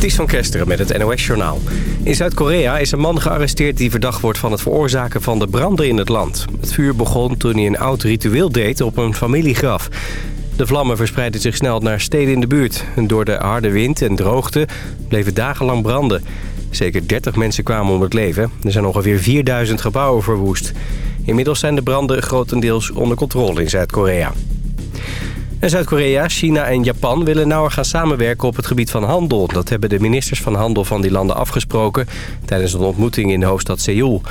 Ties van Kesteren met het NOS-journaal. In Zuid-Korea is een man gearresteerd die verdacht wordt van het veroorzaken van de branden in het land. Het vuur begon toen hij een oud ritueel deed op een familiegraf. De vlammen verspreidden zich snel naar steden in de buurt. En door de harde wind en droogte bleven dagenlang branden. Zeker 30 mensen kwamen om het leven. Er zijn ongeveer 4000 gebouwen verwoest. Inmiddels zijn de branden grotendeels onder controle in Zuid-Korea. Zuid-Korea, China en Japan willen nauwer gaan samenwerken op het gebied van handel. Dat hebben de ministers van handel van die landen afgesproken... tijdens een ontmoeting in de hoofdstad Seoul.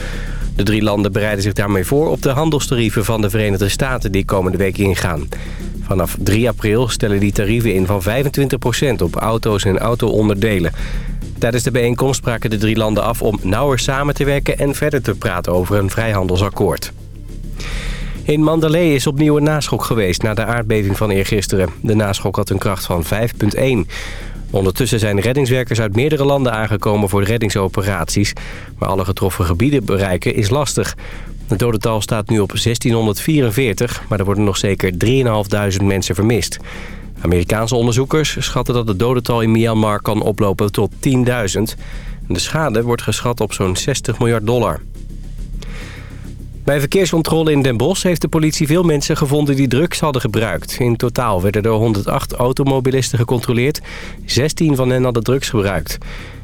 De drie landen bereiden zich daarmee voor op de handelstarieven van de Verenigde Staten die komende week ingaan. Vanaf 3 april stellen die tarieven in van 25% op auto's en auto-onderdelen. Tijdens de bijeenkomst spraken de drie landen af om nauwer samen te werken... en verder te praten over een vrijhandelsakkoord. In Mandalay is opnieuw een naschok geweest na de aardbeving van eergisteren. De naschok had een kracht van 5,1. Ondertussen zijn reddingswerkers uit meerdere landen aangekomen voor reddingsoperaties. Maar alle getroffen gebieden bereiken is lastig. Het dodental staat nu op 1644, maar er worden nog zeker 3.500 mensen vermist. Amerikaanse onderzoekers schatten dat het dodental in Myanmar kan oplopen tot 10.000. De schade wordt geschat op zo'n 60 miljard dollar. Bij verkeerscontrole in Den Bosch heeft de politie veel mensen gevonden die drugs hadden gebruikt. In totaal werden er 108 automobilisten gecontroleerd. 16 van hen hadden drugs gebruikt.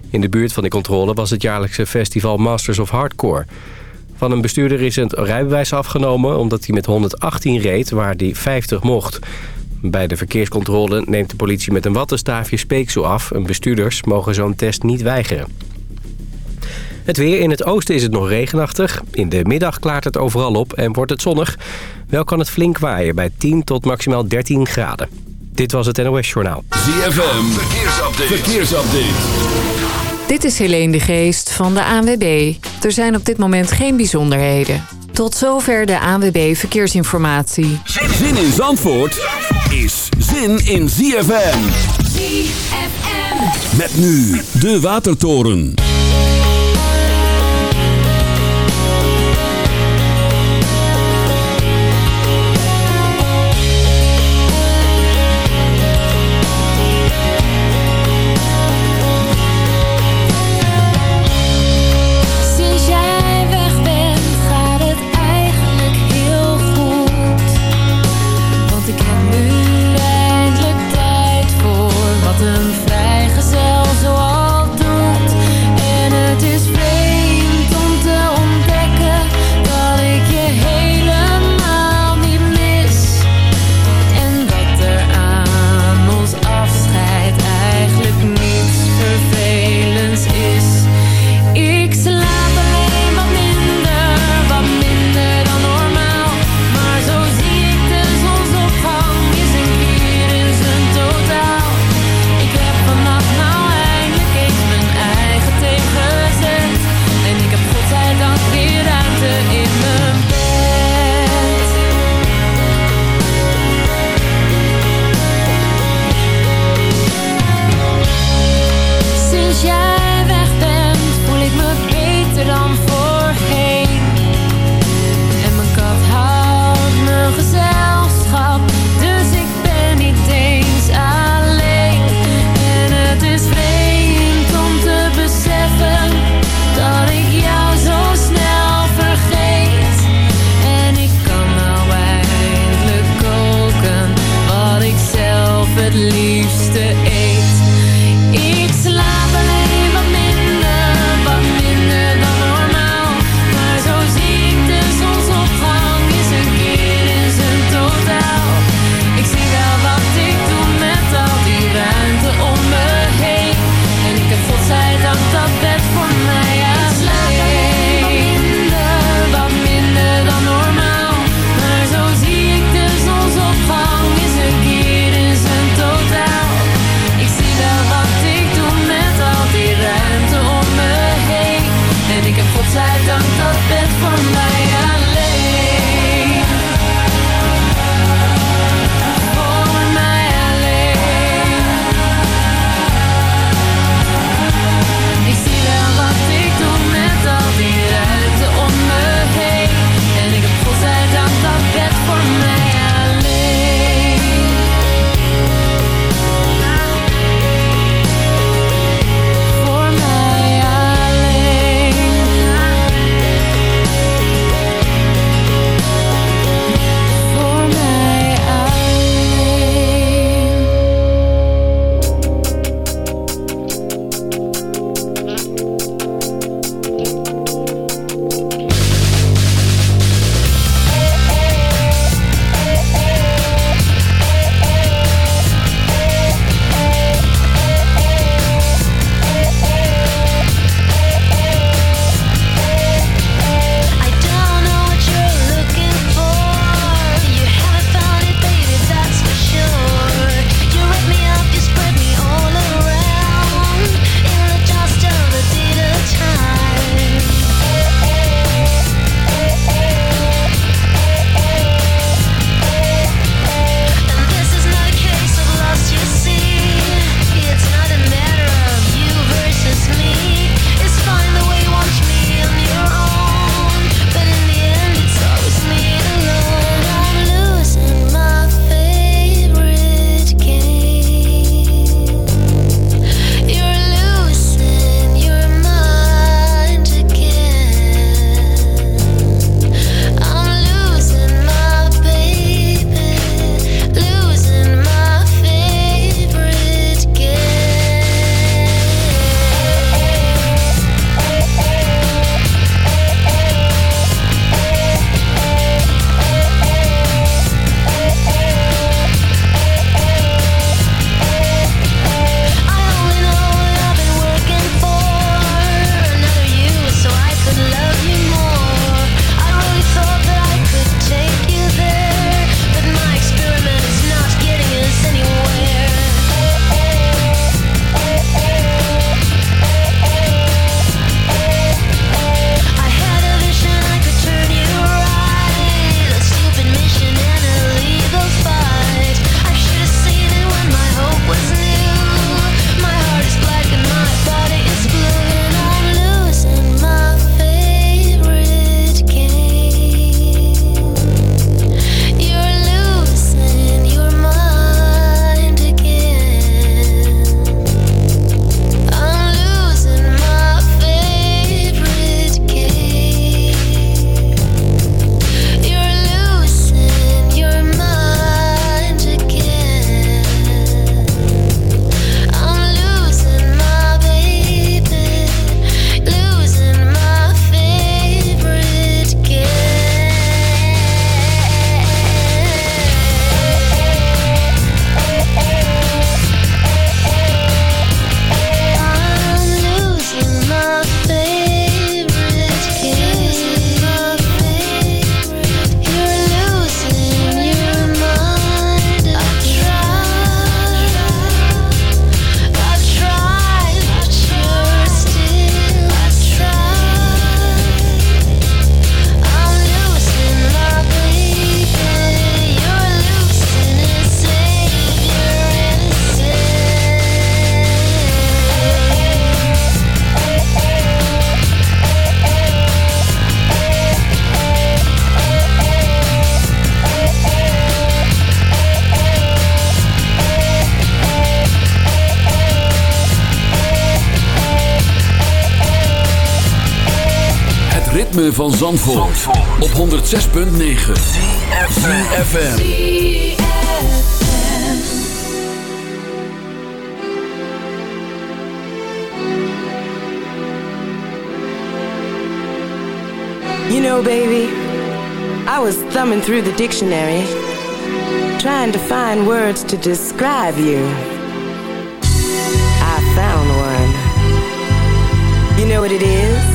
In de buurt van die controle was het jaarlijkse festival Masters of Hardcore. Van een bestuurder is het rijbewijs afgenomen omdat hij met 118 reed waar hij 50 mocht. Bij de verkeerscontrole neemt de politie met een wattenstaafje speeksel af. En bestuurders mogen zo'n test niet weigeren. Het weer in het oosten is het nog regenachtig. In de middag klaart het overal op en wordt het zonnig. Wel kan het flink waaien bij 10 tot maximaal 13 graden. Dit was het NOS Journaal. ZFM, verkeersupdate. verkeersupdate. Dit is Helene de Geest van de ANWB. Er zijn op dit moment geen bijzonderheden. Tot zover de ANWB Verkeersinformatie. Zin in Zandvoort is zin in ZFM. ZFM. Met nu de Watertoren. Van Zandvoort, op 106.9 CFFM You know baby I was thumbing through the dictionary Trying to find words to describe you. I found one. You know what it is?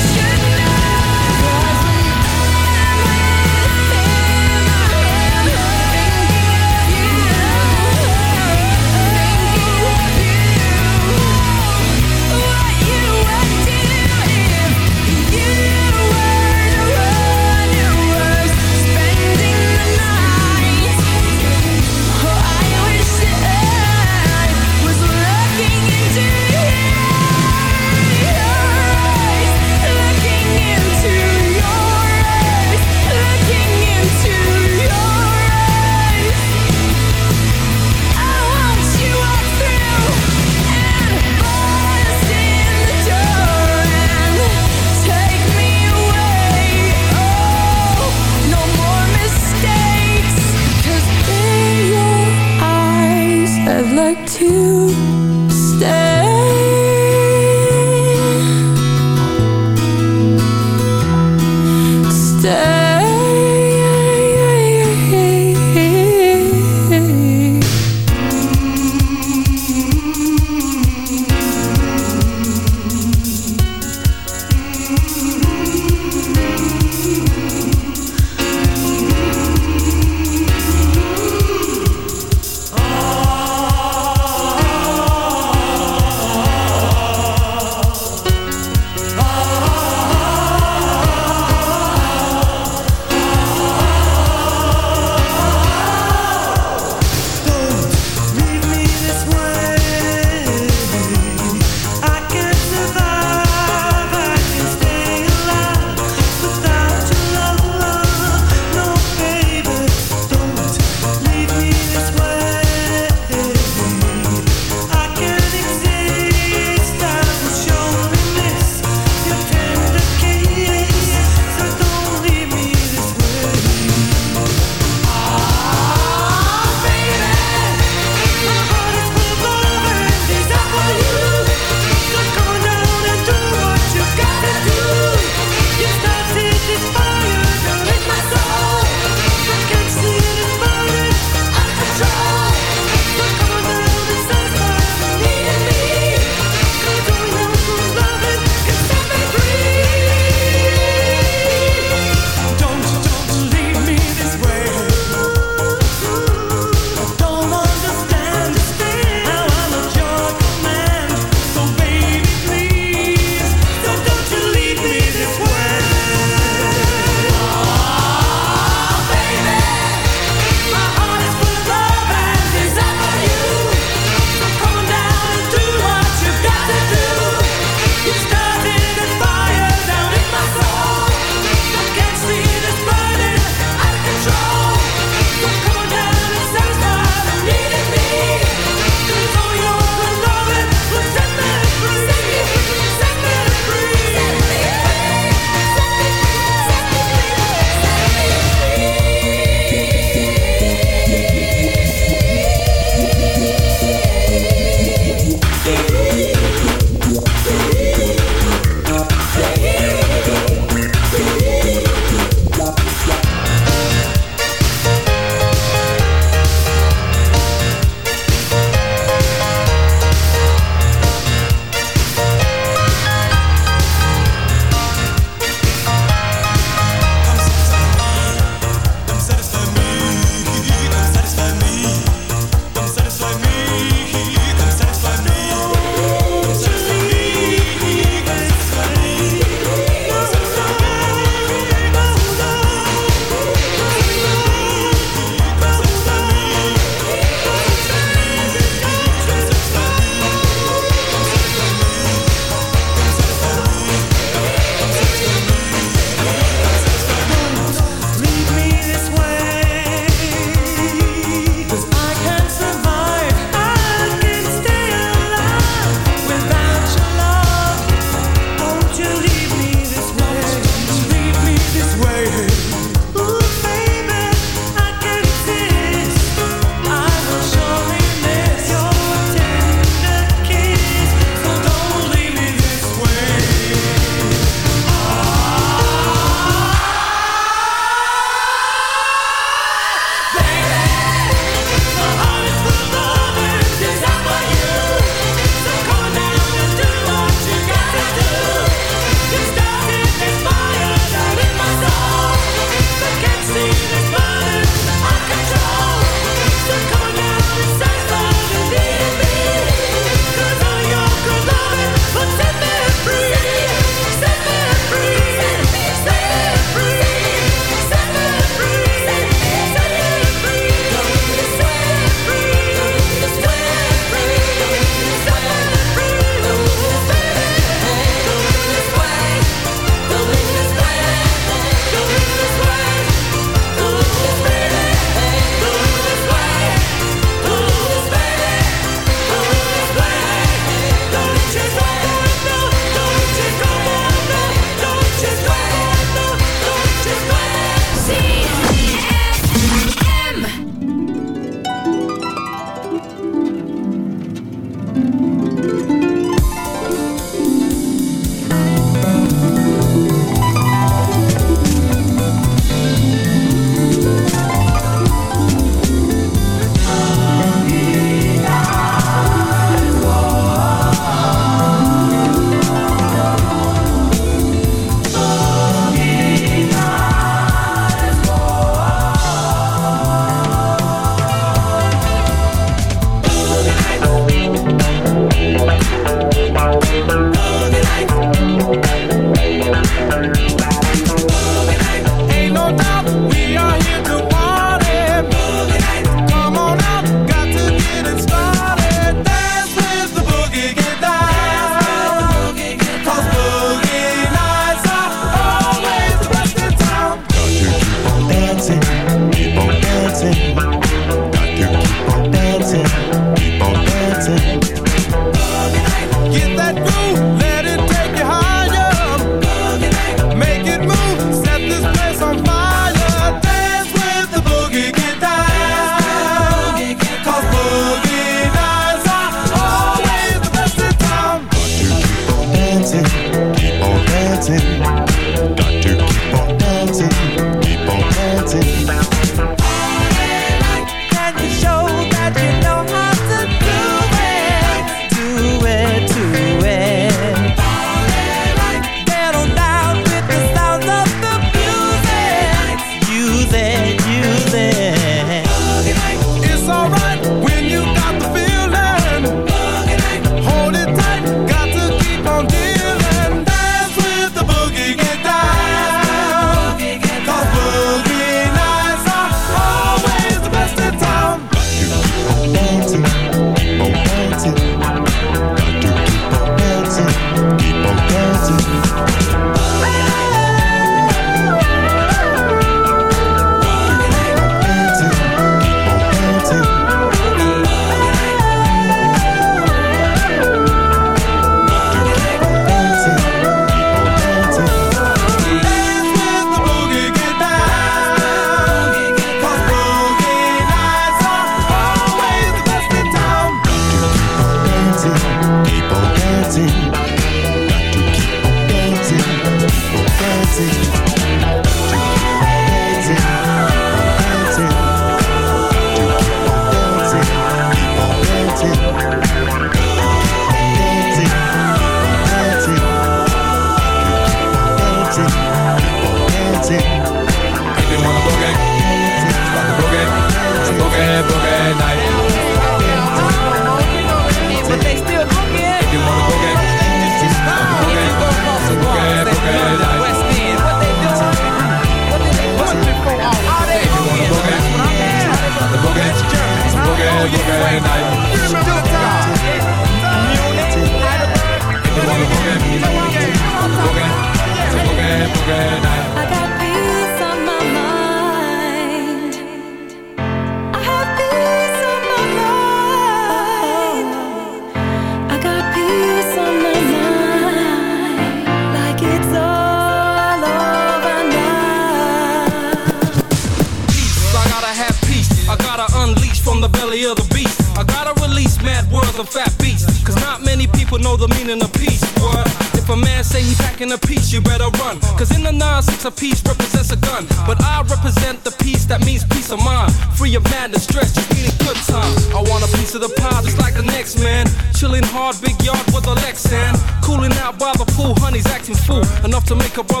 A piece represents a gun, but I represent the peace that means peace of mind. Free of madness, stress, just need a good time. I want a piece of the pie just like the next man. Chilling hard, big yard with a Lexan. Cooling out by the pool, honey's acting fool. Enough to make a brother